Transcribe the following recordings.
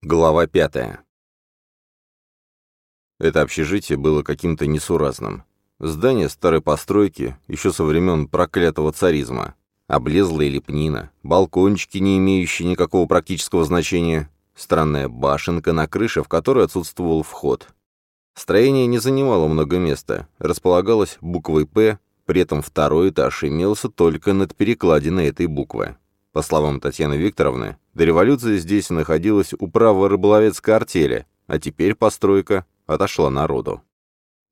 Глава пятая. Это общежитие было каким-то несуразным. Здание старой постройки, еще со времен проклятого царизма. Облезлая лепнина, балкончики, не имеющие никакого практического значения, странная башенка на крыше, в которой отсутствовал вход. Строение не занимало много места, располагалось буквой «П», при этом второй этаж имелся только над перекладиной этой буквы. По словам Татьяны Викторовны, до революции здесь находилась управа рыболовецкой артели, а теперь постройка отошла народу.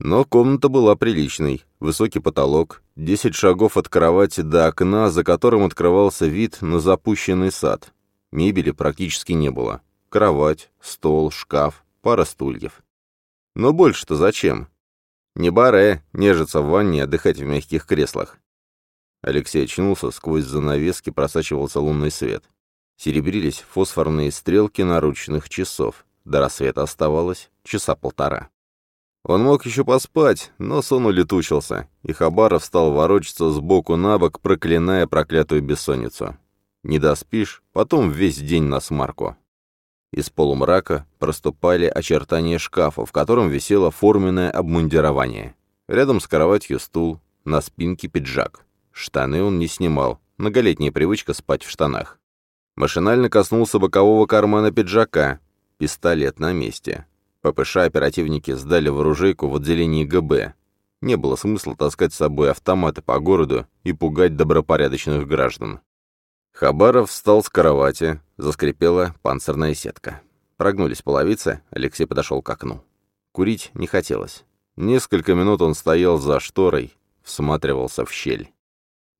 Но комната была приличной, высокий потолок, 10 шагов от кровати до окна, за которым открывался вид на запущенный сад. Мебели практически не было. Кровать, стол, шкаф, пара стульев. Но больше-то зачем? Не баре, нежиться в ванне отдыхать в мягких креслах. Алексей очнулся, сквозь занавески просачивался лунный свет. Серебрились фосфорные стрелки наручных часов. До рассвета оставалось часа полтора. Он мог еще поспать, но сон улетучился, и Хабаров стал ворочаться сбоку на бок, проклиная проклятую бессонницу. Не доспишь, потом весь день на смарку. Из полумрака проступали очертания шкафа, в котором висело форменное обмундирование. Рядом с кроватью стул, на спинке пиджак. Штаны он не снимал, многолетняя привычка спать в штанах. Машинально коснулся бокового кармана пиджака. Пистолет на месте. ППШ оперативники сдали в оружейку в отделении ГБ. Не было смысла таскать с собой автоматы по городу и пугать добропорядочных граждан. Хабаров встал с кровати, заскрипела панцирная сетка. Прогнулись половицы, Алексей подошел к окну. Курить не хотелось. Несколько минут он стоял за шторой, всматривался в щель.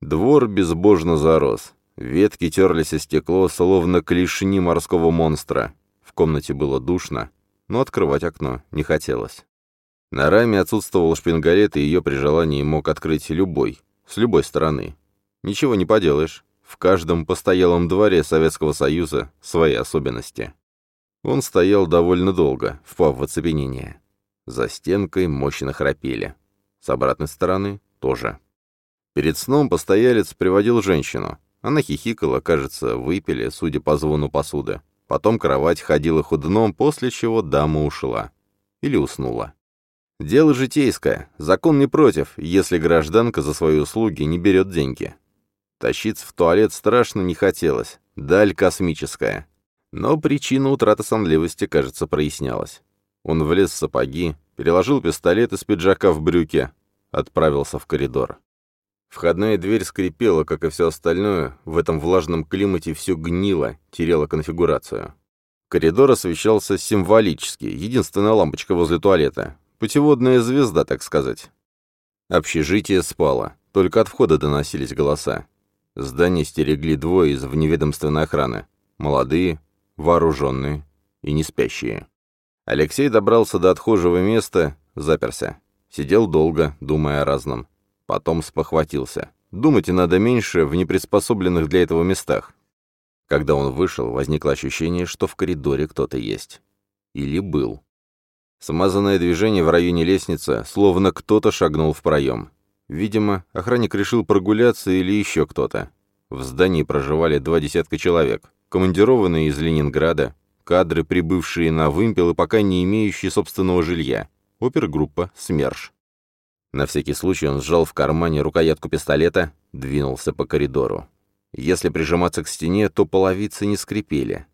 Двор безбожно зарос. Ветки терлись о стекло, словно клешни морского монстра. В комнате было душно, но открывать окно не хотелось. На раме отсутствовал шпингалет, и ее при желании мог открыть любой, с любой стороны. Ничего не поделаешь. В каждом постоялом дворе Советского Союза свои особенности. Он стоял довольно долго, впав в оцепенение. За стенкой мощно храпели. С обратной стороны тоже. Перед сном постоялец приводил женщину. Она хихикала, кажется, выпили, судя по звону посуды. Потом кровать ходила ходуном, после чего дама ушла. Или уснула. Дело житейское. Закон не против, если гражданка за свои услуги не берет деньги. Тащиться в туалет страшно не хотелось. Даль космическая. Но причина утраты сонливости, кажется, прояснялась. Он влез в сапоги, переложил пистолет из пиджака в брюки, отправился в коридор. Входная дверь скрипела, как и все остальное, в этом влажном климате все гнило, теряло конфигурацию. Коридор освещался символически, единственная лампочка возле туалета. Путеводная звезда, так сказать. Общежитие спало, только от входа доносились голоса. Здание стерегли двое из вневедомственной охраны. Молодые, вооруженные и не спящие. Алексей добрался до отхожего места, заперся. Сидел долго, думая о разном. Потом спохватился. Думать надо меньше в неприспособленных для этого местах. Когда он вышел, возникло ощущение, что в коридоре кто-то есть. Или был. Смазанное движение в районе лестницы, словно кто-то шагнул в проем. Видимо, охранник решил прогуляться или еще кто-то. В здании проживали два десятка человек, командированные из Ленинграда, кадры, прибывшие на вымпел и пока не имеющие собственного жилья, опергруппа «СМЕРШ». На всякий случай он сжал в кармане рукоятку пистолета, двинулся по коридору. Если прижиматься к стене, то половицы не скрипели.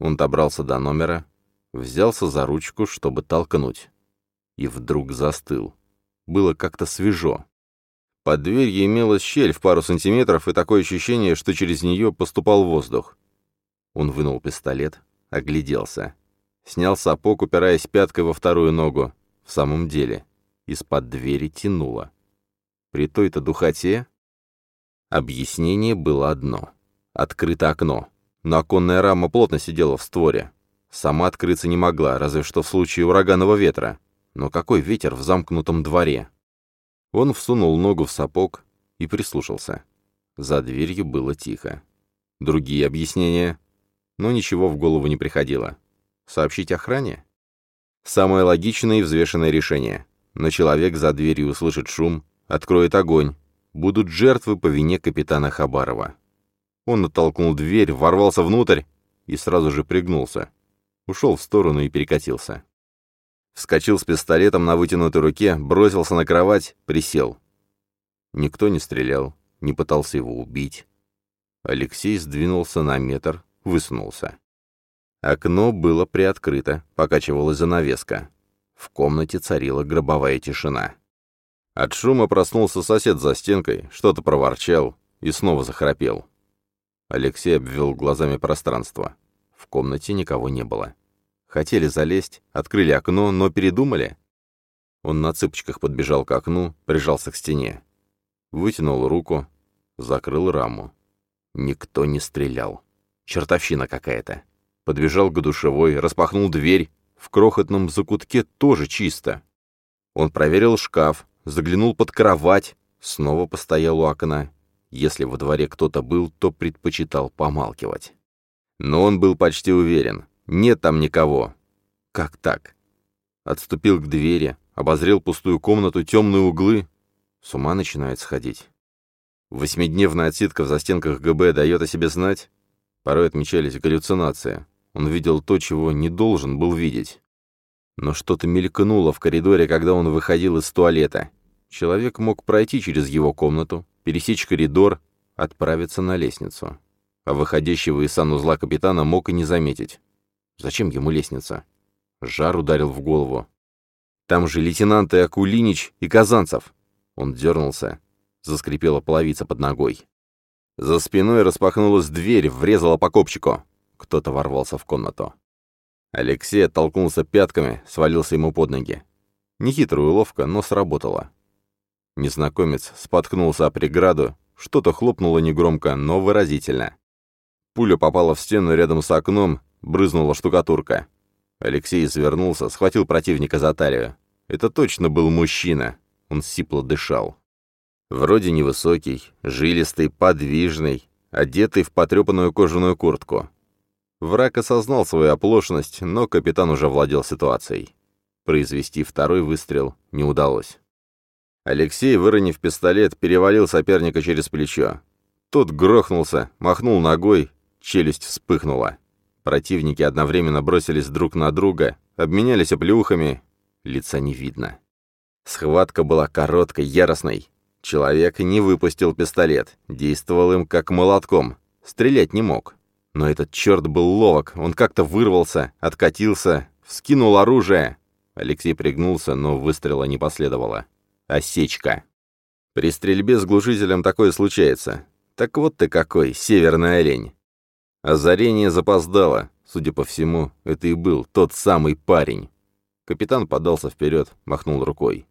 Он добрался до номера, взялся за ручку, чтобы толкнуть. И вдруг застыл. Было как-то свежо. Под дверью имелась щель в пару сантиметров и такое ощущение, что через нее поступал воздух. Он вынул пистолет, огляделся. Снял сапог, упираясь пяткой во вторую ногу. В самом деле, из-под двери тянуло. При той-то духоте... Объяснение было одно. Открыто окно. Но оконная рама плотно сидела в створе. Сама открыться не могла, разве что в случае ураганного ветра. Но какой ветер в замкнутом дворе? Он всунул ногу в сапог и прислушался. За дверью было тихо. Другие объяснения? Но ничего в голову не приходило. Сообщить охране? Самое логичное и взвешенное решение. Но человек за дверью услышит шум, откроет огонь. Будут жертвы по вине капитана Хабарова. Он оттолкнул дверь, ворвался внутрь и сразу же пригнулся. ушел в сторону и перекатился. Вскочил с пистолетом на вытянутой руке, бросился на кровать, присел. Никто не стрелял, не пытался его убить. Алексей сдвинулся на метр, высунулся. Окно было приоткрыто, покачивалась занавеска. В комнате царила гробовая тишина. От шума проснулся сосед за стенкой, что-то проворчал и снова захрапел. Алексей обвел глазами пространство. В комнате никого не было. Хотели залезть, открыли окно, но передумали. Он на цыпочках подбежал к окну, прижался к стене. Вытянул руку, закрыл раму. Никто не стрелял. Чертовщина какая-то. Подбежал к душевой, распахнул дверь. В крохотном закутке тоже чисто. Он проверил шкаф, заглянул под кровать, снова постоял у окна. Если во дворе кто-то был, то предпочитал помалкивать. Но он был почти уверен. Нет там никого. Как так? Отступил к двери, обозрел пустую комнату, темные углы. С ума начинает сходить. Восьмидневная отсидка в застенках ГБ дает о себе знать. Порой отмечались галлюцинации. Он видел то, чего не должен был видеть. Но что-то мелькнуло в коридоре, когда он выходил из туалета. Человек мог пройти через его комнату, пересечь коридор, отправиться на лестницу. А выходящего из санузла капитана мог и не заметить. Зачем ему лестница? Жар ударил в голову. Там же лейтенанты Акулинич и Казанцев. Он дернулся. Заскрипела половица под ногой. За спиной распахнулась дверь, врезала по копчику. Кто-то ворвался в комнату. Алексей оттолкнулся пятками, свалился ему под ноги. Нехитрая уловка, но сработала. Незнакомец споткнулся о преграду, что-то хлопнуло негромко, но выразительно. Пуля попала в стену рядом с окном, брызнула штукатурка. Алексей извернулся, схватил противника за талию. Это точно был мужчина. Он сипло дышал. Вроде невысокий, жилистый, подвижный, одетый в потрепанную кожаную куртку. Враг осознал свою оплошность, но капитан уже владел ситуацией. Произвести второй выстрел не удалось. Алексей, выронив пистолет, перевалил соперника через плечо. Тот грохнулся, махнул ногой, челюсть вспыхнула. Противники одновременно бросились друг на друга, обменялись оплеухами, лица не видно. Схватка была короткой, яростной. Человек не выпустил пистолет, действовал им как молотком, стрелять не мог. Но этот черт был ловок, он как-то вырвался, откатился, вскинул оружие. Алексей пригнулся, но выстрела не последовало. Осечка. При стрельбе с глушителем такое случается. Так вот ты какой, северный олень. Озарение запоздало. Судя по всему, это и был тот самый парень. Капитан подался вперед, махнул рукой.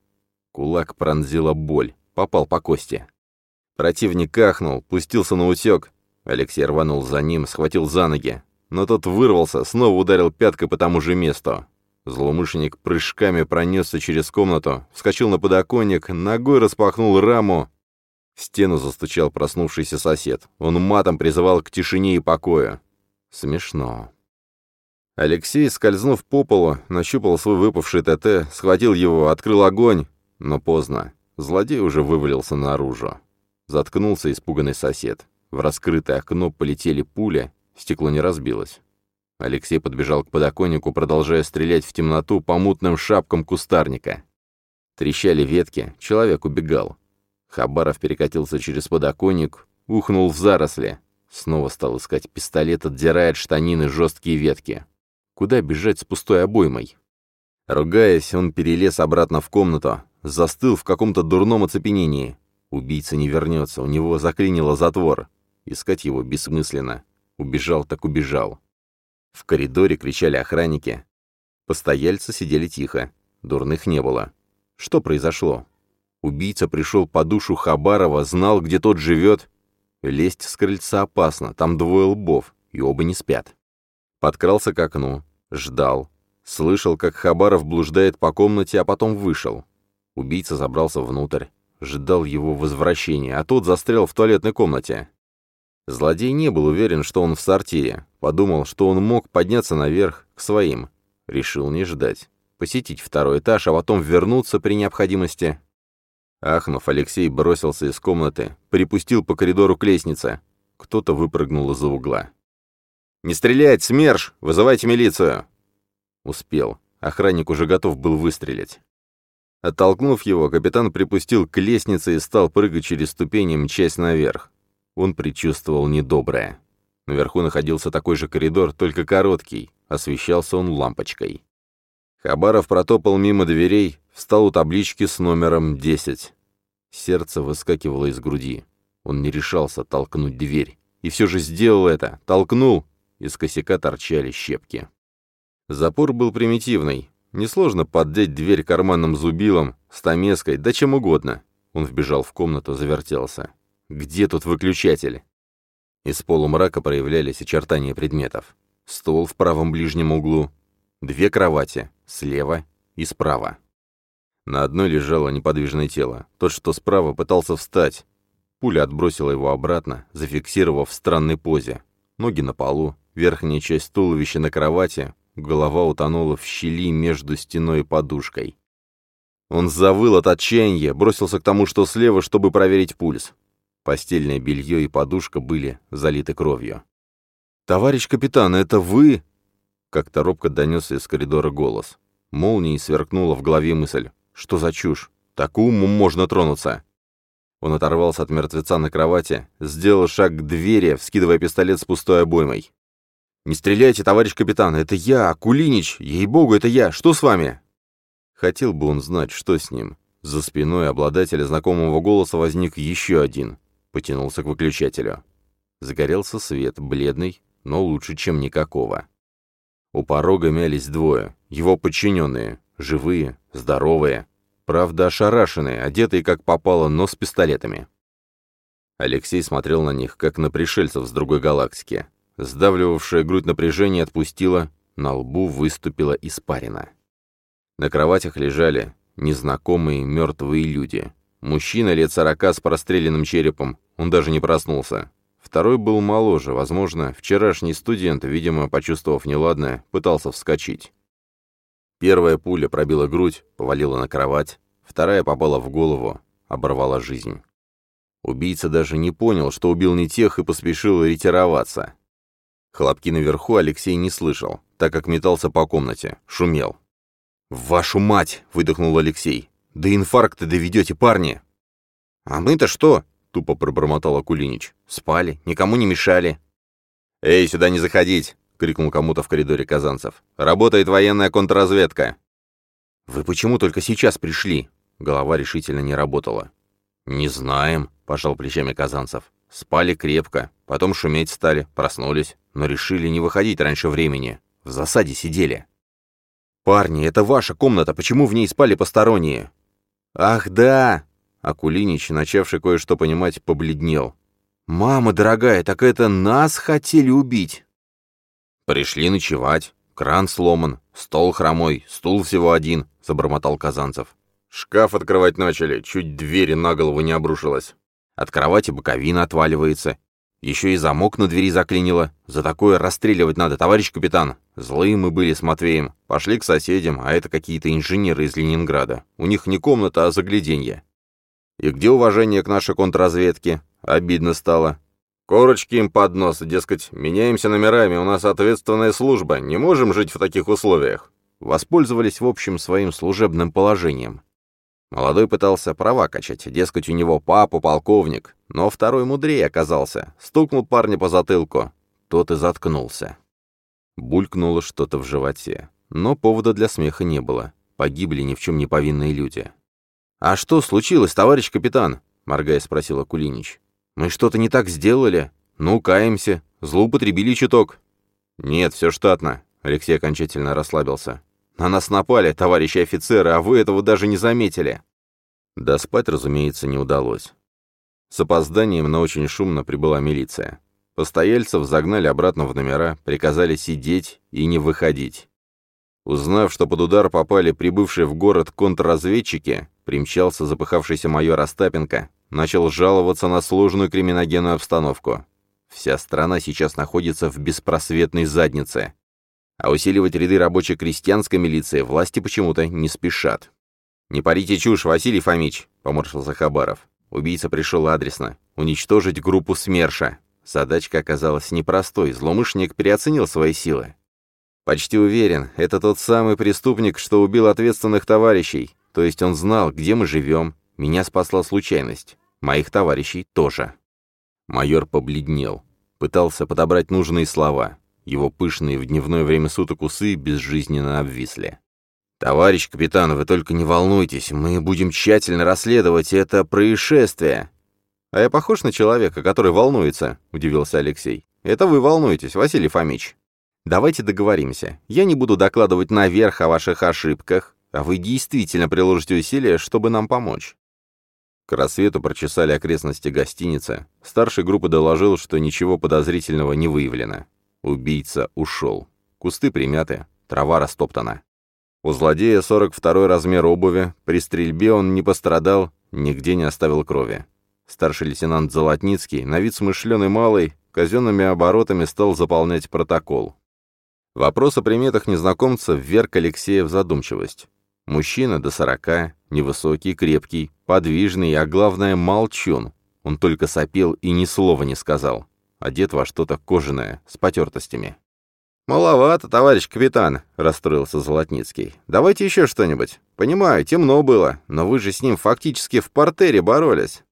Кулак пронзила боль, попал по кости. Противник кахнул, пустился на утек. Алексей рванул за ним, схватил за ноги. Но тот вырвался, снова ударил пяткой по тому же месту. Злоумышленник прыжками пронесся через комнату, вскочил на подоконник, ногой распахнул раму, в стену застучал проснувшийся сосед. Он матом призывал к тишине и покою. Смешно. Алексей, скользнув по полу, нащупал свой выпавший ТТ, схватил его, открыл огонь, но поздно. Злодей уже вывалился наружу. Заткнулся испуганный сосед. В раскрытое окно полетели пули, стекло не разбилось. Алексей подбежал к подоконнику, продолжая стрелять в темноту по мутным шапкам кустарника. Трещали ветки, человек убегал. Хабаров перекатился через подоконник, ухнул в заросли. Снова стал искать пистолет, отдирая от штанины жесткие ветки. Куда бежать с пустой обоймой? Ругаясь, он перелез обратно в комнату, застыл в каком-то дурном оцепенении. Убийца не вернется, у него заклинило затвор. Искать его бессмысленно. Убежал так убежал. В коридоре кричали охранники. Постояльцы сидели тихо. Дурных не было. Что произошло? Убийца пришел по душу Хабарова, знал, где тот живет. Лезть с крыльца опасно, там двое лбов, и оба не спят. Подкрался к окну, ждал. Слышал, как Хабаров блуждает по комнате, а потом вышел. Убийца забрался внутрь, ждал его возвращения, а тот застрял в туалетной комнате. Злодей не был уверен, что он в сортире. Подумал, что он мог подняться наверх, к своим. Решил не ждать. Посетить второй этаж, а потом вернуться при необходимости. Ахнув, Алексей бросился из комнаты, припустил по коридору к лестнице. Кто-то выпрыгнул из-за угла. «Не стрелять, СМЕРШ! Вызывайте милицию!» Успел. Охранник уже готов был выстрелить. Оттолкнув его, капитан припустил к лестнице и стал прыгать через ступени, мчась наверх. Он предчувствовал недоброе. Наверху находился такой же коридор, только короткий. Освещался он лампочкой. Хабаров протопал мимо дверей, встал у таблички с номером 10. Сердце выскакивало из груди. Он не решался толкнуть дверь. И все же сделал это. Толкнул. Из косяка торчали щепки. Запор был примитивный. Несложно поддеть дверь карманным зубилом, стамеской, да чем угодно. Он вбежал в комнату, завертелся. «Где тут выключатель?» Из полумрака проявлялись очертания предметов. Стол в правом ближнем углу, две кровати, слева и справа. На одной лежало неподвижное тело. Тот, что справа, пытался встать. Пуля отбросила его обратно, зафиксировав в странной позе. Ноги на полу, верхняя часть туловища на кровати, голова утонула в щели между стеной и подушкой. Он завыл от отчаяния, бросился к тому, что слева, чтобы проверить пульс. Постельное белье и подушка были залиты кровью. «Товарищ капитан, это вы?» Как-то робко донесся из коридора голос. Молнией сверкнула в голове мысль. «Что за чушь? Так умом можно тронуться!» Он оторвался от мертвеца на кровати, сделал шаг к двери, вскидывая пистолет с пустой обоймой. «Не стреляйте, товарищ капитан, это я, Акулинич, ей-богу, это я, что с вами?» Хотел бы он знать, что с ним. За спиной обладателя знакомого голоса возник еще один потянулся к выключателю. Загорелся свет, бледный, но лучше, чем никакого. У порога мялись двое, его подчиненные, живые, здоровые, правда ошарашенные, одетые как попало, но с пистолетами. Алексей смотрел на них, как на пришельцев с другой галактики. Сдавливавшая грудь напряжение отпустила, на лбу выступила испарина. На кроватях лежали незнакомые мертвые люди. Мужчина лет сорока с простреленным черепом, он даже не проснулся. Второй был моложе, возможно, вчерашний студент, видимо, почувствовав неладное, пытался вскочить. Первая пуля пробила грудь, повалила на кровать, вторая попала в голову, оборвала жизнь. Убийца даже не понял, что убил не тех и поспешил ретироваться. Хлопки наверху Алексей не слышал, так как метался по комнате, шумел. «Вашу мать!» — выдохнул Алексей. «До инфаркта доведете, парни!» «А мы-то что?» тупо пробормотал Акулинич. «Спали, никому не мешали». «Эй, сюда не заходить!» — крикнул кому-то в коридоре Казанцев. «Работает военная контрразведка!» «Вы почему только сейчас пришли?» Голова решительно не работала. «Не знаем», — пожал плечами Казанцев. «Спали крепко, потом шуметь стали, проснулись, но решили не выходить раньше времени. В засаде сидели». «Парни, это ваша комната, почему в ней спали посторонние?» «Ах, да!» Акулинич, начавший кое-что понимать, побледнел. «Мама дорогая, так это нас хотели убить!» «Пришли ночевать. Кран сломан, стол хромой, стул всего один», — забормотал Казанцев. «Шкаф открывать начали, чуть двери на голову не обрушилась. От кровати боковина отваливается. Еще и замок на двери заклинило. За такое расстреливать надо, товарищ капитан. Злые мы были с Матвеем. Пошли к соседям, а это какие-то инженеры из Ленинграда. У них не комната, а загляденье. И где уважение к нашей контрразведке? Обидно стало. Корочки им под нос, дескать, меняемся номерами, у нас ответственная служба, не можем жить в таких условиях. Воспользовались, в общем, своим служебным положением. Молодой пытался права качать, дескать, у него папа полковник, но второй мудрее оказался, стукнул парня по затылку. Тот и заткнулся. Булькнуло что-то в животе, но повода для смеха не было. Погибли ни в чем не повинные люди. «А что случилось, товарищ капитан?» — моргая спросил Акулинич. «Мы что-то не так сделали? Ну, каемся. Злоупотребили чуток». «Нет, все штатно», — Алексей окончательно расслабился. «На нас напали, товарищи офицеры, а вы этого даже не заметили». Да спать, разумеется, не удалось. С опозданием, но очень шумно прибыла милиция. Постояльцев загнали обратно в номера, приказали сидеть и не выходить. Узнав, что под удар попали прибывшие в город контрразведчики, примчался запыхавшийся майор Остапенко, начал жаловаться на сложную криминогенную обстановку. Вся страна сейчас находится в беспросветной заднице. А усиливать ряды рабочей крестьянской милиции власти почему-то не спешат. «Не парите чушь, Василий Фомич», — поморщился Хабаров. Убийца пришел адресно. Уничтожить группу СМЕРШа. Задачка оказалась непростой, злоумышленник переоценил свои силы. Почти уверен, это тот самый преступник, что убил ответственных товарищей. То есть он знал, где мы живем. Меня спасла случайность. Моих товарищей тоже. Майор побледнел. Пытался подобрать нужные слова. Его пышные в дневное время суток усы безжизненно обвисли. «Товарищ капитан, вы только не волнуйтесь, мы будем тщательно расследовать это происшествие». «А я похож на человека, который волнуется?» — удивился Алексей. «Это вы волнуетесь, Василий Фомич». Давайте договоримся. Я не буду докладывать наверх о ваших ошибках, а вы действительно приложите усилия, чтобы нам помочь». К рассвету прочесали окрестности гостиницы. Старший группы доложил, что ничего подозрительного не выявлено. Убийца ушел. Кусты примяты, трава растоптана. У злодея 42 размер обуви, при стрельбе он не пострадал, нигде не оставил крови. Старший лейтенант Золотницкий, на вид смышленый малый, казенными оборотами стал заполнять протокол. Вопрос о приметах незнакомца вверг Алексея в задумчивость. Мужчина до сорока, невысокий, крепкий, подвижный, а главное, молчун. Он только сопел и ни слова не сказал. Одет во что-то кожаное, с потертостями. «Маловато, товарищ капитан», — расстроился Золотницкий. «Давайте еще что-нибудь. Понимаю, темно было, но вы же с ним фактически в портере боролись».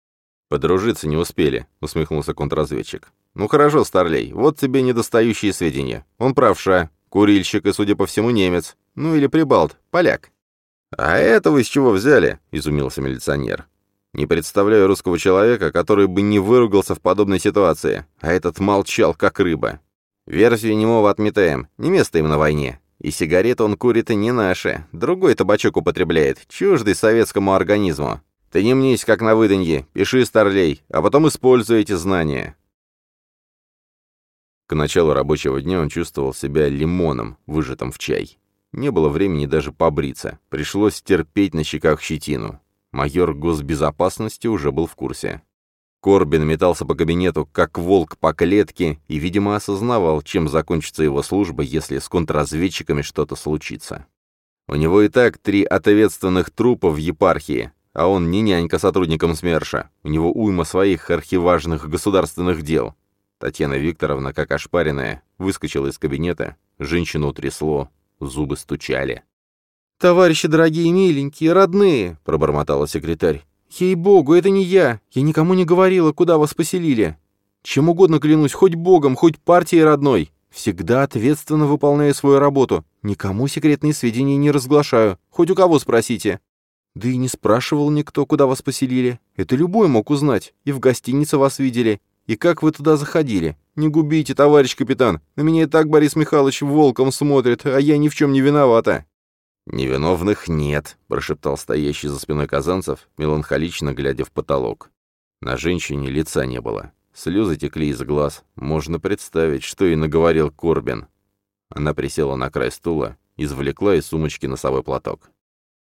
«Подружиться не успели», — усмехнулся контрразведчик. «Ну хорошо, Старлей, вот тебе недостающие сведения. Он правша, курильщик и, судя по всему, немец. Ну или прибалт, поляк». «А это вы с чего взяли?» — изумился милиционер. «Не представляю русского человека, который бы не выругался в подобной ситуации, а этот молчал, как рыба. Версию немого отметаем, не место им на войне. И сигареты он курит и не наши, другой табачок употребляет, чуждый советскому организму. Ты не мнись, как на выданье, пиши, старлей, а потом используй эти знания. К началу рабочего дня он чувствовал себя лимоном, выжатым в чай. Не было времени даже побриться. Пришлось терпеть на щеках щетину. Майор госбезопасности уже был в курсе. Корбин метался по кабинету, как волк по клетке, и, видимо, осознавал, чем закончится его служба, если с контрразведчиками что-то случится. У него и так три ответственных трупа в епархии, а он не нянька сотрудникам СМЕРШа. У него уйма своих архиважных государственных дел. Татьяна Викторовна, как ошпаренная, выскочила из кабинета, женщину трясло, зубы стучали. «Товарищи дорогие, миленькие, родные!» — пробормотала секретарь. «Ей-богу, это не я! Я никому не говорила, куда вас поселили! Чем угодно клянусь, хоть богом, хоть партией родной! Всегда ответственно выполняю свою работу, никому секретные сведения не разглашаю, хоть у кого спросите!» «Да и не спрашивал никто, куда вас поселили. Это любой мог узнать. И в гостинице вас видели, и как вы туда заходили? Не губите, товарищ капитан. На меня и так Борис Михайлович волком смотрит, а я ни в чем не виновата». «Невиновных нет», — прошептал стоящий за спиной Казанцев, меланхолично глядя в потолок. На женщине лица не было. Слезы текли из глаз. Можно представить, что и наговорил Корбин. Она присела на край стула, извлекла из сумочки носовой платок.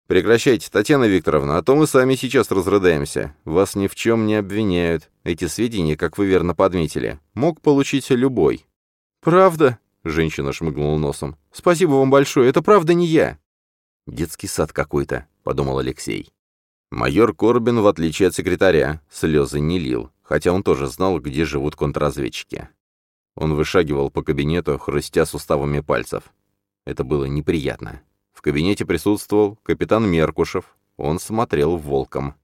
«Прекращайте, Татьяна Викторовна, а то мы сами сейчас разрыдаемся. Вас ни в чем не обвиняют. Эти сведения, как вы верно подметили, мог получить любой». «Правда?» — женщина шмыгнула носом. «Спасибо вам большое, это правда не я». «Детский сад какой-то», — подумал Алексей. Майор Корбин, в отличие от секретаря, слезы не лил, хотя он тоже знал, где живут контрразведчики. Он вышагивал по кабинету, хрустя суставами пальцев. Это было неприятно. В кабинете присутствовал капитан Меркушев. Он смотрел волком.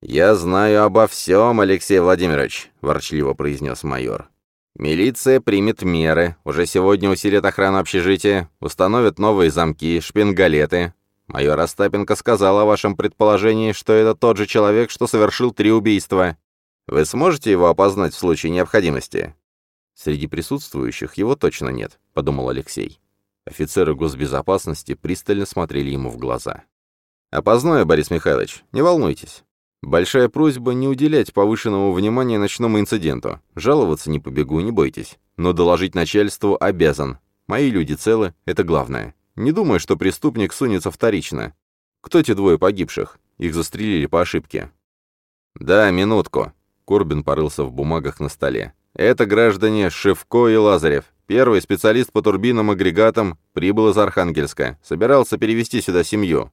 «Я знаю обо всем, Алексей Владимирович», — ворчливо произнес майор. «Милиция примет меры. Уже сегодня усилит охрану общежития, установят новые замки, шпингалеты. Майор Остапенко сказал о вашем предположении, что это тот же человек, что совершил три убийства. Вы сможете его опознать в случае необходимости?» «Среди присутствующих его точно нет», — подумал Алексей. Офицеры госбезопасности пристально смотрели ему в глаза. «Опознаю, Борис Михайлович, не волнуйтесь. Большая просьба не уделять повышенного внимания ночному инциденту. Жаловаться не побегу, не бойтесь. Но доложить начальству обязан. Мои люди целы, это главное. Не думаю, что преступник сунется вторично. Кто те двое погибших? Их застрелили по ошибке». «Да, минутку». Корбин порылся в бумагах на столе. «Это граждане Шевко и Лазарев. Первый специалист по турбинам агрегатам прибыл из Архангельска, собирался перевести сюда семью.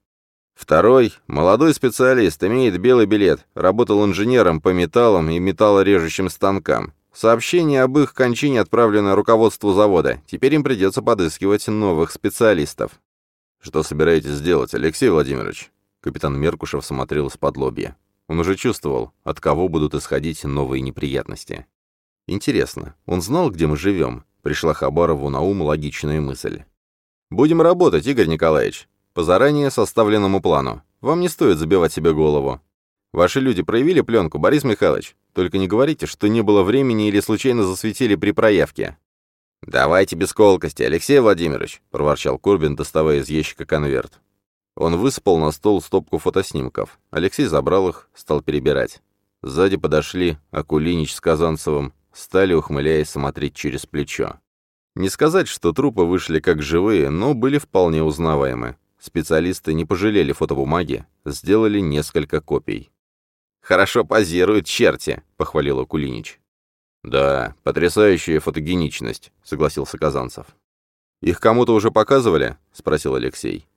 Второй – молодой специалист, имеет белый билет, работал инженером по металлам и металлорежущим станкам. Сообщение об их кончине отправлено руководству завода. Теперь им придется подыскивать новых специалистов. Что собираетесь сделать, Алексей Владимирович? Капитан Меркушев смотрел из-под лобья. Он уже чувствовал, от кого будут исходить новые неприятности. Интересно, он знал, где мы живем? Пришла Хабарову на ум логичная мысль. «Будем работать, Игорь Николаевич. По заранее составленному плану. Вам не стоит забивать себе голову. Ваши люди проявили пленку, Борис Михайлович? Только не говорите, что не было времени или случайно засветили при проявке». «Давайте без колкости, Алексей Владимирович», — проворчал Корбин, доставая из ящика конверт. Он высыпал на стол стопку фотоснимков. Алексей забрал их, стал перебирать. Сзади подошли Акулинич с Казанцевым, стали, ухмыляясь, смотреть через плечо. Не сказать, что трупы вышли как живые, но были вполне узнаваемы. Специалисты не пожалели фотобумаги, сделали несколько копий. «Хорошо позируют черти», — похвалил Акулинич. «Да, потрясающая фотогеничность», — согласился Казанцев. «Их кому-то уже показывали?» — спросил Алексей.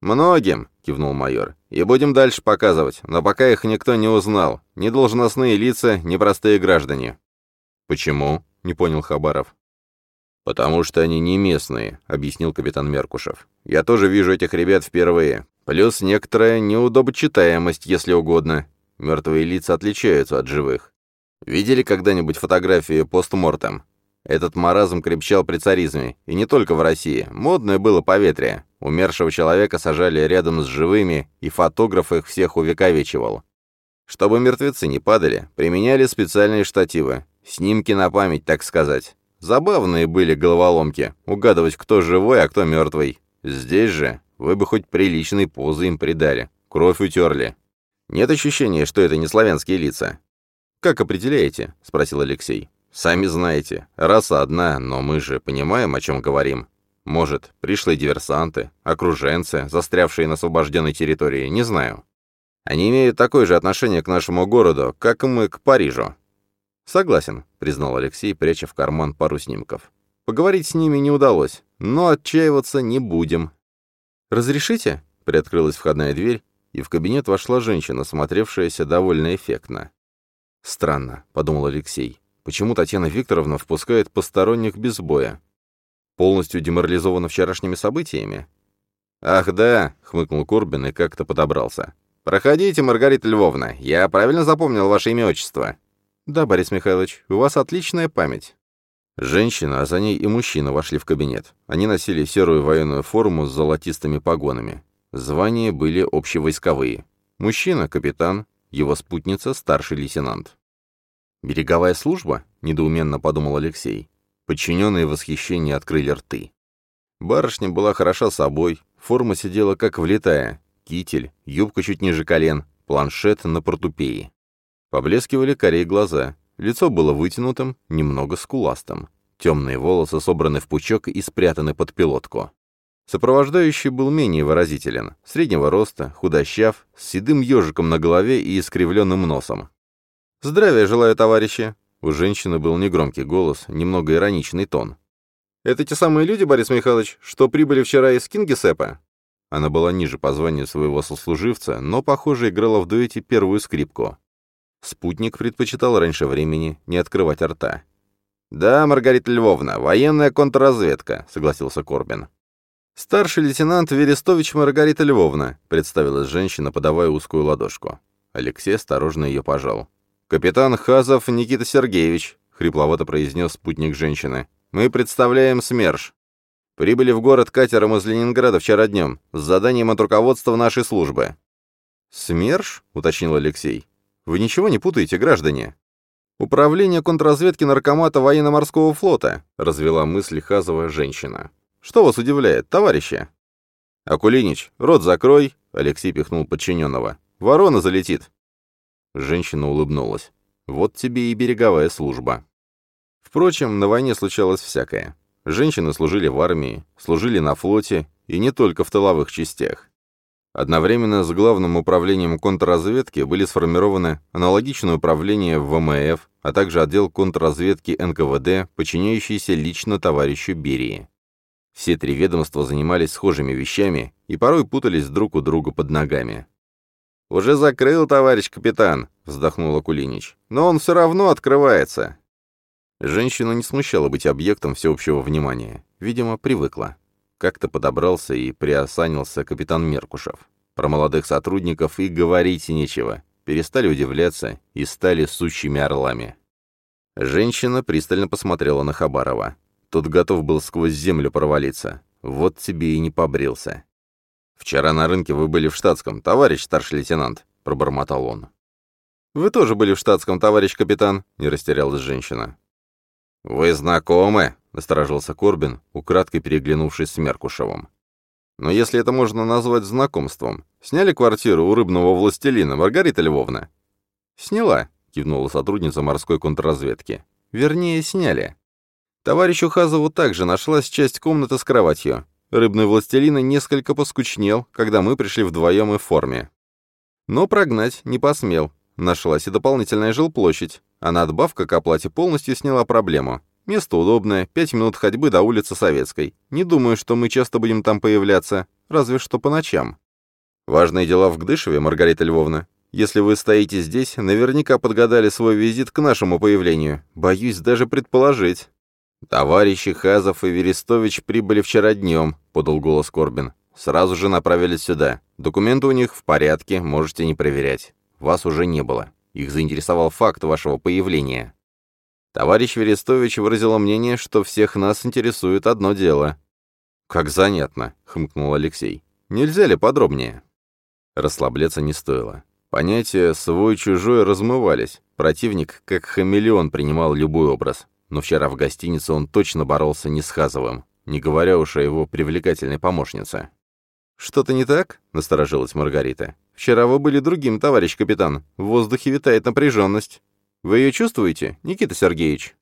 «Многим», — кивнул майор. «И будем дальше показывать, но пока их никто не узнал. Ни должностные лица, ни простые граждане». «Почему?» — не понял Хабаров. «Потому что они не местные», — объяснил капитан Меркушев. «Я тоже вижу этих ребят впервые. Плюс некоторая неудобочитаемость, если угодно. Мертвые лица отличаются от живых. Видели когда-нибудь фотографии постмортем? Этот маразм крепчал при царизме, и не только в России. Модное было поветрие. Умершего человека сажали рядом с живыми, и фотограф их всех увековечивал. Чтобы мертвецы не падали, применяли специальные штативы. Снимки на память, так сказать. Забавные были головоломки, угадывать, кто живой, а кто мертвый. Здесь же вы бы хоть приличной позы им придали, кровь утерли. Нет ощущения, что это не славянские лица. «Как определяете?» — спросил Алексей. «Сами знаете. Раса одна, но мы же понимаем, о чем говорим. Может, пришлые диверсанты, окруженцы, застрявшие на освобожденной территории, не знаю. Они имеют такое же отношение к нашему городу, как и мы к Парижу». «Согласен», — признал Алексей, пряча в карман пару снимков. «Поговорить с ними не удалось, но отчаиваться не будем». «Разрешите?» — приоткрылась входная дверь, и в кабинет вошла женщина, смотревшаяся довольно эффектно. «Странно», — подумал Алексей. «Почему Татьяна Викторовна впускает посторонних без боя? Полностью деморализована вчерашними событиями?» «Ах да», — хмыкнул Корбин и как-то подобрался. «Проходите, Маргарита Львовна. Я правильно запомнил ваше имя отчество?» «Да, Борис Михайлович, у вас отличная память». Женщина, а за ней и мужчина вошли в кабинет. Они носили серую военную форму с золотистыми погонами. Звания были общевойсковые. Мужчина — капитан, его спутница — старший лейтенант. «Береговая служба?» — недоуменно подумал Алексей. Подчиненные восхищения открыли рты. Барышня была хороша собой, форма сидела как влетая, китель, юбка чуть ниже колен, планшет на портупее. Поблескивали корей глаза, лицо было вытянутым, немного скуластым. Темные волосы собраны в пучок и спрятаны под пилотку. Сопровождающий был менее выразителен, среднего роста, худощав, с седым ежиком на голове и искривленным носом. «Здравия желаю, товарищи!» У женщины был негромкий голос, немного ироничный тон. «Это те самые люди, Борис Михайлович, что прибыли вчера из Кингисеппа?» Она была ниже по званию своего сослуживца, но, похоже, играла в дуэте первую скрипку. Спутник предпочитал раньше времени не открывать рта. «Да, Маргарита Львовна, военная контрразведка», — согласился Корбин. «Старший лейтенант Верестович Маргарита Львовна», — представилась женщина, подавая узкую ладошку. Алексей осторожно ее пожал. «Капитан Хазов Никита Сергеевич», — хрипловато произнес спутник женщины. «Мы представляем СМЕРШ. Прибыли в город катером из Ленинграда вчера днем, с заданием от руководства нашей службы». «СМЕРШ?» — уточнил Алексей. «Вы ничего не путаете, граждане?» «Управление контрразведки Наркомата военно-морского флота», — развела мысли Хазова женщина. Что вас удивляет, товарищи?» «Акулинич, рот закрой!» — Алексей пихнул подчиненного. «Ворона залетит!» Женщина улыбнулась. «Вот тебе и береговая служба». Впрочем, на войне случалось всякое. Женщины служили в армии, служили на флоте, и не только в тыловых частях. Одновременно с Главным управлением контрразведки были сформированы аналогичное управление ВМФ, а также отдел контрразведки НКВД, подчиняющийся лично товарищу Берии. Все три ведомства занимались схожими вещами и порой путались друг у друга под ногами. «Уже закрыл, товарищ капитан», — вздохнул Акулинич. «Но он все равно открывается». Женщина не смущала быть объектом всеобщего внимания. Видимо, привыкла. Как-то подобрался и приосанился капитан Меркушев. Про молодых сотрудников и говорить нечего. Перестали удивляться и стали сущими орлами. Женщина пристально посмотрела на Хабарова. Тот готов был сквозь землю провалиться. Вот тебе и не побрился. «Вчера на рынке вы были в штатском, товарищ старший лейтенант», — пробормотал он. «Вы тоже были в штатском, товарищ капитан», — не растерялась женщина. «Вы знакомы?» — насторожился Корбин, украдкой переглянувшись с Меркушевым. «Но если это можно назвать знакомством, сняли квартиру у рыбного властелина, Маргарита Львовна?» «Сняла», — кивнула сотрудница морской контрразведки. «Вернее, сняли. Товарищу Хазову также нашлась часть комнаты с кроватью. Рыбный властелин несколько поскучнел, когда мы пришли вдвоем и в форме. Но прогнать не посмел. Нашлась и дополнительная жилплощадь, а надбавка к оплате полностью сняла проблему. Место удобное, пять минут ходьбы до улицы Советской. Не думаю, что мы часто будем там появляться, разве что по ночам. Важные дела в Гдышеве, Маргарита Львовна. Если вы стоите здесь, наверняка подгадали свой визит к нашему появлению. Боюсь даже предположить. «Товарищи Хазов и Верестович прибыли вчера днем», — подал голос Корбин. «Сразу же направились сюда. Документы у них в порядке, можете не проверять. Вас уже не было. Их заинтересовал факт вашего появления». Товарищ Верестович выразил мнение, что всех нас интересует одно дело. «Как занятно», — хмыкнул Алексей. «Нельзя ли подробнее?» Расслабляться не стоило. Понятия «свой-чужой» размывались. Противник, как хамелеон, принимал любой образ но вчера в гостинице он точно боролся не с Хазовым, не говоря уж о его привлекательной помощнице. «Что-то не так?» — насторожилась Маргарита. «Вчера вы были другим, товарищ капитан. В воздухе витает напряженность. Вы ее чувствуете, Никита Сергеевич?»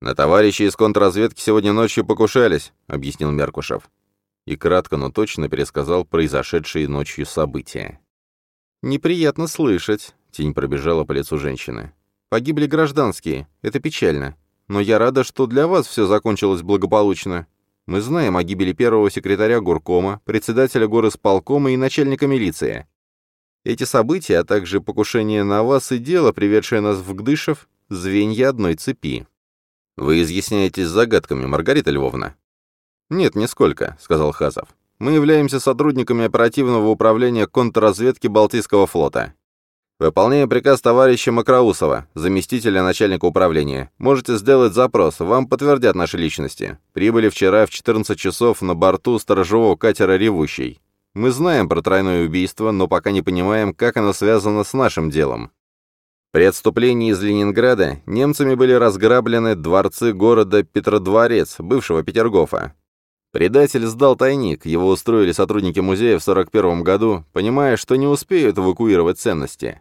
«На товарища из контрразведки сегодня ночью покушались», — объяснил Меркушев. И кратко, но точно пересказал произошедшие ночью события. «Неприятно слышать», — тень пробежала по лицу женщины. «Погибли гражданские. Это печально но я рада, что для вас все закончилось благополучно. Мы знаем о гибели первого секретаря горкома, председателя горосполкома и начальника милиции. Эти события, а также покушение на вас и дело, приведшее нас в Гдышев, звенья одной цепи. Вы изъясняетесь загадками, Маргарита Львовна? Нет, нисколько, сказал Хазов. Мы являемся сотрудниками оперативного управления контрразведки Балтийского флота. Выполняя приказ товарища Макроусова, заместителя начальника управления. Можете сделать запрос, вам подтвердят наши личности. Прибыли вчера в 14 часов на борту сторожевого катера «Ревущий». Мы знаем про тройное убийство, но пока не понимаем, как оно связано с нашим делом. При отступлении из Ленинграда немцами были разграблены дворцы города Петродворец, бывшего Петергофа. Предатель сдал тайник, его устроили сотрудники музея в 41 году, понимая, что не успеют эвакуировать ценности.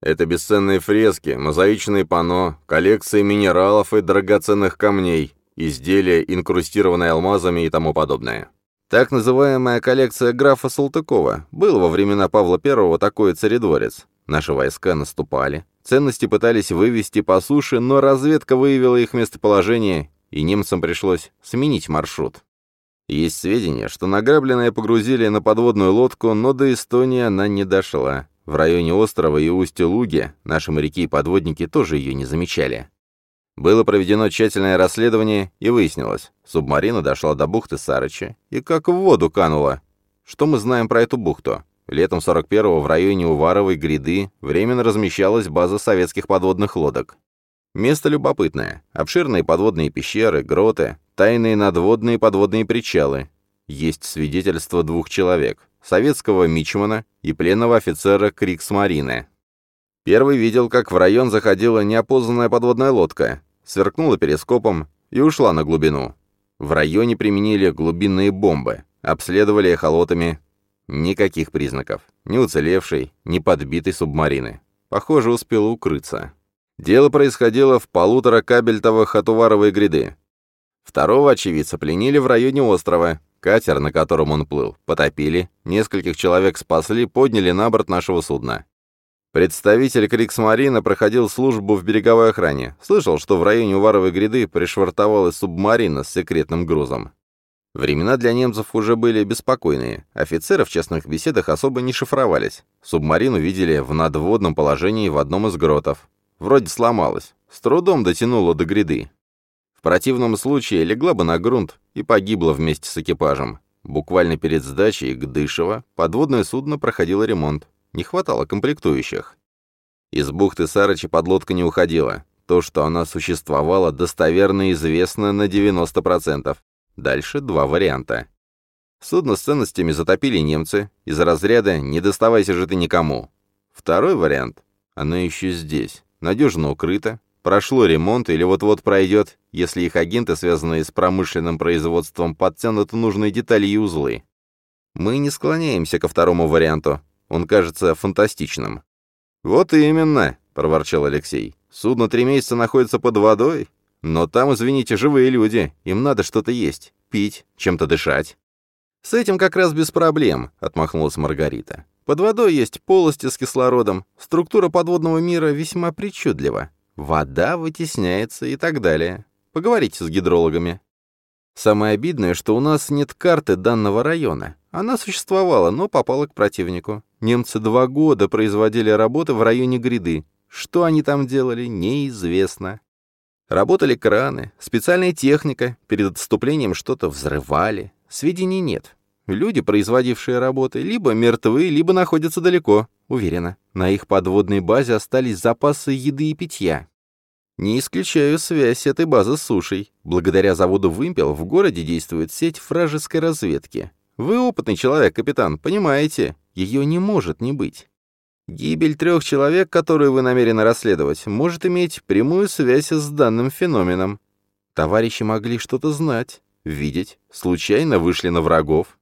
Это бесценные фрески, мозаичные панно, коллекции минералов и драгоценных камней, изделия, инкрустированные алмазами и тому подобное. Так называемая коллекция графа Салтыкова. Был во времена Павла I такой царедворец. Наши войска наступали. Ценности пытались вывести по суше, но разведка выявила их местоположение, и немцам пришлось сменить маршрут. Есть сведения, что награбленное погрузили на подводную лодку, но до Эстонии она не дошла. В районе острова и устья Луги наши моряки и подводники тоже ее не замечали. Было проведено тщательное расследование, и выяснилось, субмарина дошла до бухты Сарыча и как в воду канула. Что мы знаем про эту бухту? Летом 41-го в районе Уваровой гряды временно размещалась база советских подводных лодок. Место любопытное. Обширные подводные пещеры, гроты, тайные надводные подводные причалы. Есть свидетельство двух человек советского мичмана и пленного офицера Криксмарины. Первый видел, как в район заходила неопознанная подводная лодка, сверкнула перископом и ушла на глубину. В районе применили глубинные бомбы, обследовали эхолотами. Никаких признаков. Ни уцелевшей, ни подбитой субмарины. Похоже, успела укрыться. Дело происходило в полутора кабельтовых от Уваровой гряды. Второго очевидца пленили в районе острова, Катер, на котором он плыл, потопили, нескольких человек спасли, подняли на борт нашего судна. Представитель Криксмарина проходил службу в береговой охране. Слышал, что в районе Уваровой гряды пришвартовалась субмарина с секретным грузом. Времена для немцев уже были беспокойные. Офицеры в честных беседах особо не шифровались. Субмарину видели в надводном положении в одном из гротов. Вроде сломалась. С трудом дотянула до гряды. В противном случае легла бы на грунт и погибла вместе с экипажем. Буквально перед сдачей к Дышево подводное судно проходило ремонт. Не хватало комплектующих. Из бухты Сарычи подлодка не уходила. То, что она существовала, достоверно известно на 90%. Дальше два варианта. Судно с ценностями затопили немцы, из разряда «не доставайся же ты никому». Второй вариант. Оно еще здесь, надежно укрыто, прошло ремонт или вот-вот пройдет, если их агенты, связанные с промышленным производством, подтянут нужные детали и узлы. Мы не склоняемся ко второму варианту. Он кажется фантастичным. «Вот именно», — проворчал Алексей. «Судно три месяца находится под водой, но там, извините, живые люди, им надо что-то есть, пить, чем-то дышать». «С этим как раз без проблем», — отмахнулась Маргарита. «Под водой есть полости с кислородом, структура подводного мира весьма причудлива. Вода вытесняется и так далее. Поговорите с гидрологами». Самое обидное, что у нас нет карты данного района. Она существовала, но попала к противнику. Немцы два года производили работы в районе гряды. Что они там делали, неизвестно. Работали краны, специальная техника, перед отступлением что-то взрывали. Сведений нет. Люди, производившие работы, либо мертвы, либо находятся далеко, уверена. На их подводной базе остались запасы еды и питья. Не исключаю связь этой базы с сушей. Благодаря заводу «Вымпел» в городе действует сеть вражеской разведки. Вы опытный человек, капитан, понимаете, ее не может не быть. Гибель трех человек, которую вы намерены расследовать, может иметь прямую связь с данным феноменом. Товарищи могли что-то знать, видеть, случайно вышли на врагов.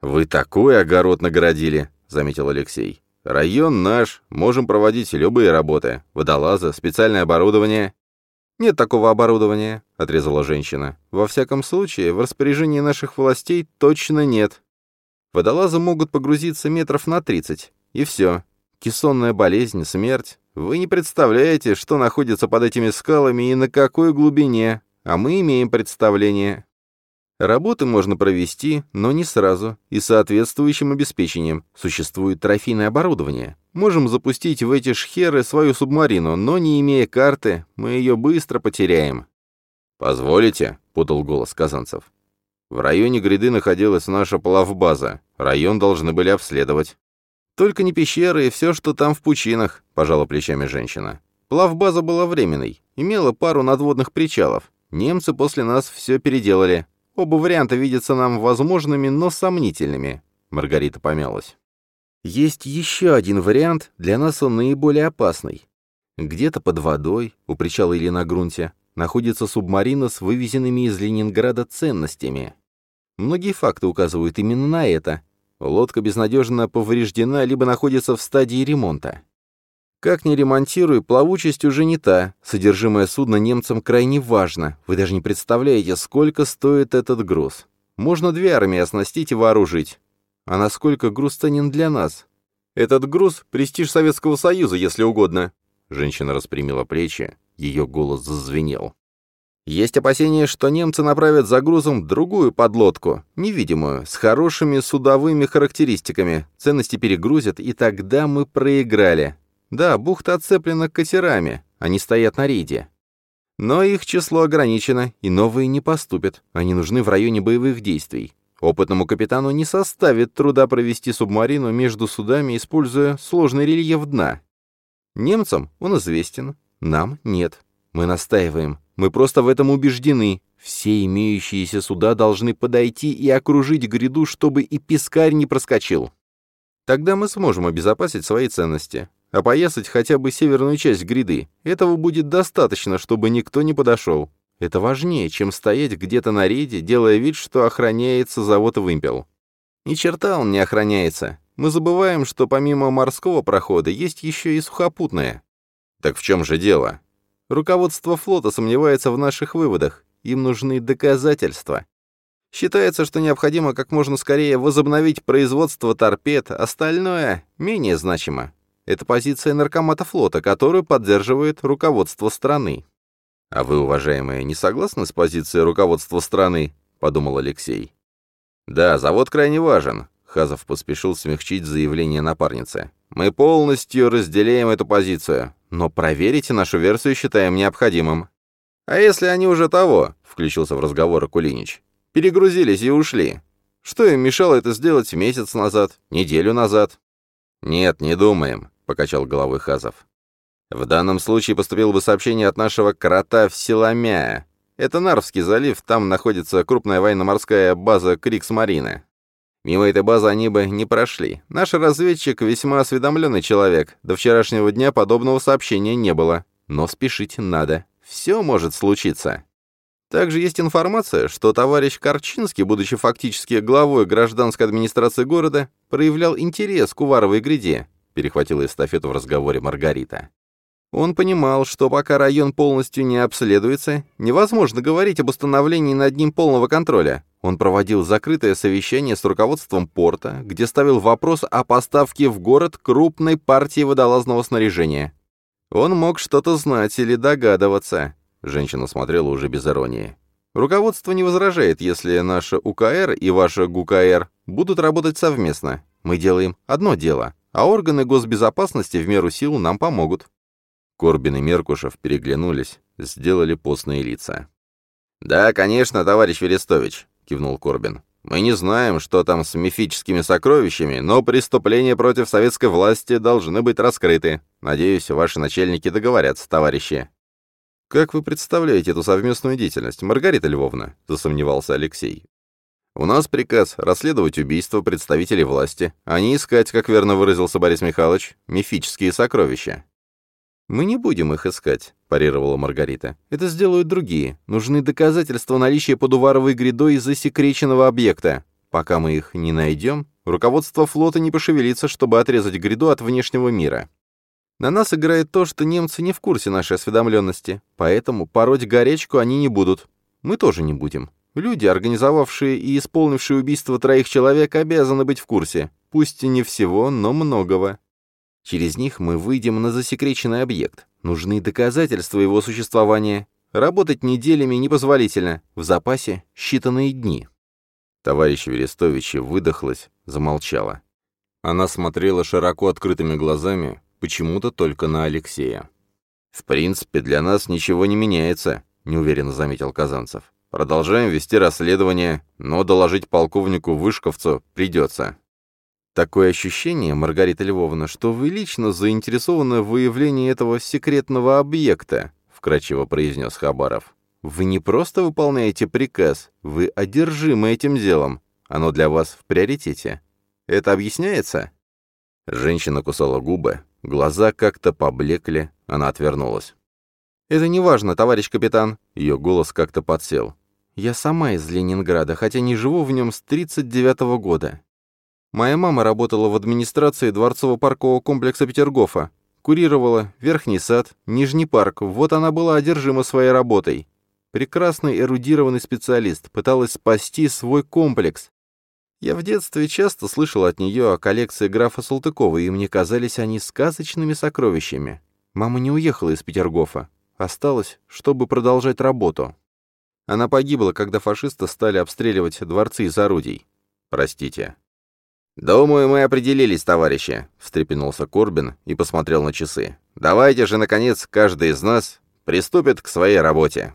«Вы такой огород нагородили», — заметил Алексей. «Район наш, можем проводить любые работы. Водолазы, специальное оборудование». «Нет такого оборудования», — отрезала женщина. «Во всяком случае, в распоряжении наших властей точно нет. Водолазы могут погрузиться метров на 30, и все. Кессонная болезнь, смерть. Вы не представляете, что находится под этими скалами и на какой глубине, а мы имеем представление. Работы можно провести, но не сразу, и соответствующим обеспечением. Существует трофейное оборудование. Можем запустить в эти шхеры свою субмарину, но не имея карты, мы ее быстро потеряем. «Позволите?» — подал голос Казанцев. «В районе гряды находилась наша плавбаза. Район должны были обследовать». «Только не пещеры и все, что там в пучинах», — пожала плечами женщина. «Плавбаза была временной, имела пару надводных причалов. Немцы после нас все переделали, Оба варианта видятся нам возможными, но сомнительными. Маргарита помялась. Есть еще один вариант, для нас он наиболее опасный. Где-то под водой, у причала или на грунте, находится субмарина с вывезенными из Ленинграда ценностями. Многие факты указывают именно на это. Лодка безнадежно повреждена, либо находится в стадии ремонта. Как ни ремонтируй, плавучесть уже не та. Содержимое судна немцам крайне важно. Вы даже не представляете, сколько стоит этот груз. Можно две армии оснастить и вооружить. А насколько груз ценен для нас? Этот груз — престиж Советского Союза, если угодно. Женщина распрямила плечи, ее голос зазвенел. Есть опасения, что немцы направят за грузом другую подлодку, невидимую, с хорошими судовыми характеристиками. Ценности перегрузят, и тогда мы проиграли. Да, бухта отцеплена катерами, они стоят на рейде. Но их число ограничено, и новые не поступят, они нужны в районе боевых действий. Опытному капитану не составит труда провести субмарину между судами, используя сложный рельеф дна. Немцам он известен, нам нет. Мы настаиваем, мы просто в этом убеждены. Все имеющиеся суда должны подойти и окружить гряду, чтобы и пескарь не проскочил. Тогда мы сможем обезопасить свои ценности опоясать хотя бы северную часть гряды. Этого будет достаточно, чтобы никто не подошел. Это важнее, чем стоять где-то на рейде, делая вид, что охраняется завод «Вымпел». Ни черта он не охраняется. Мы забываем, что помимо морского прохода есть еще и сухопутное. Так в чем же дело? Руководство флота сомневается в наших выводах. Им нужны доказательства. Считается, что необходимо как можно скорее возобновить производство торпед, остальное менее значимо. Это позиция наркомата флота, которую поддерживает руководство страны. «А вы, уважаемые, не согласны с позицией руководства страны?» — подумал Алексей. «Да, завод крайне важен», — Хазов поспешил смягчить заявление напарницы. «Мы полностью разделяем эту позицию, но проверить нашу версию считаем необходимым». «А если они уже того?» — включился в разговор Акулинич. «Перегрузились и ушли. Что им мешало это сделать месяц назад, неделю назад?» «Нет, не думаем», — покачал головой Хазов. «В данном случае поступило бы сообщение от нашего крота в Силомя. Это Нарвский залив, там находится крупная военно-морская база Крикс-Марины. Мимо этой базы они бы не прошли. Наш разведчик весьма осведомленный человек. До вчерашнего дня подобного сообщения не было. Но спешить надо. Все может случиться. Также есть информация, что товарищ Корчинский, будучи фактически главой гражданской администрации города, проявлял интерес к Уваровой гряде, перехватила эстафету в разговоре Маргарита. Он понимал, что пока район полностью не обследуется, невозможно говорить об установлении над ним полного контроля. Он проводил закрытое совещание с руководством порта, где ставил вопрос о поставке в город крупной партии водолазного снаряжения. Он мог что-то знать или догадываться. Женщина смотрела уже без иронии. Руководство не возражает, если наша УКР и ваша ГУКР будут работать совместно. Мы делаем одно дело, а органы госбезопасности в меру сил нам помогут. Корбин и Меркушев переглянулись, сделали постные лица. «Да, конечно, товарищ Верестович», — кивнул Корбин. «Мы не знаем, что там с мифическими сокровищами, но преступления против советской власти должны быть раскрыты. Надеюсь, ваши начальники договорятся, товарищи». «Как вы представляете эту совместную деятельность, Маргарита Львовна?» — засомневался Алексей. «У нас приказ расследовать убийство представителей власти, а не искать, как верно выразился Борис Михайлович, мифические сокровища». «Мы не будем их искать», — парировала Маргарита. «Это сделают другие. Нужны доказательства наличия под Уваровой грядой засекреченного объекта. Пока мы их не найдем, руководство флота не пошевелится, чтобы отрезать гряду от внешнего мира. На нас играет то, что немцы не в курсе нашей осведомленности, поэтому пороть горячку они не будут. Мы тоже не будем. Люди, организовавшие и исполнившие убийство троих человек, обязаны быть в курсе. Пусть и не всего, но многого. Через них мы выйдем на засекреченный объект. Нужны доказательства его существования. Работать неделями непозволительно. В запасе считанные дни. Товарищ Верестовича выдохлась, замолчала. Она смотрела широко открытыми глазами, почему-то только на Алексея. «В принципе, для нас ничего не меняется», — неуверенно заметил Казанцев. «Продолжаем вести расследование, но доложить полковнику Вышковцу придется». Такое ощущение, Маргарита Львовна, что вы лично заинтересованы в выявлении этого секретного объекта, вкратчиво произнес Хабаров. Вы не просто выполняете приказ, вы одержимы этим делом. Оно для вас в приоритете. Это объясняется? Женщина кусала губы, глаза как-то поблекли, она отвернулась. «Это не важно, товарищ капитан», — ее голос как-то подсел. «Я сама из Ленинграда, хотя не живу в нем с 39 -го года. Моя мама работала в администрации дворцово-паркового комплекса Петергофа. Курировала Верхний сад, Нижний парк. Вот она была одержима своей работой. Прекрасный эрудированный специалист, пыталась спасти свой комплекс. Я в детстве часто слышал от нее о коллекции графа Салтыкова, и мне казались они сказочными сокровищами. Мама не уехала из Петергофа. Осталась, чтобы продолжать работу. Она погибла, когда фашисты стали обстреливать дворцы из орудий. Простите. «Думаю, мы определились, товарищи», — встрепенулся Корбин и посмотрел на часы. «Давайте же, наконец, каждый из нас приступит к своей работе».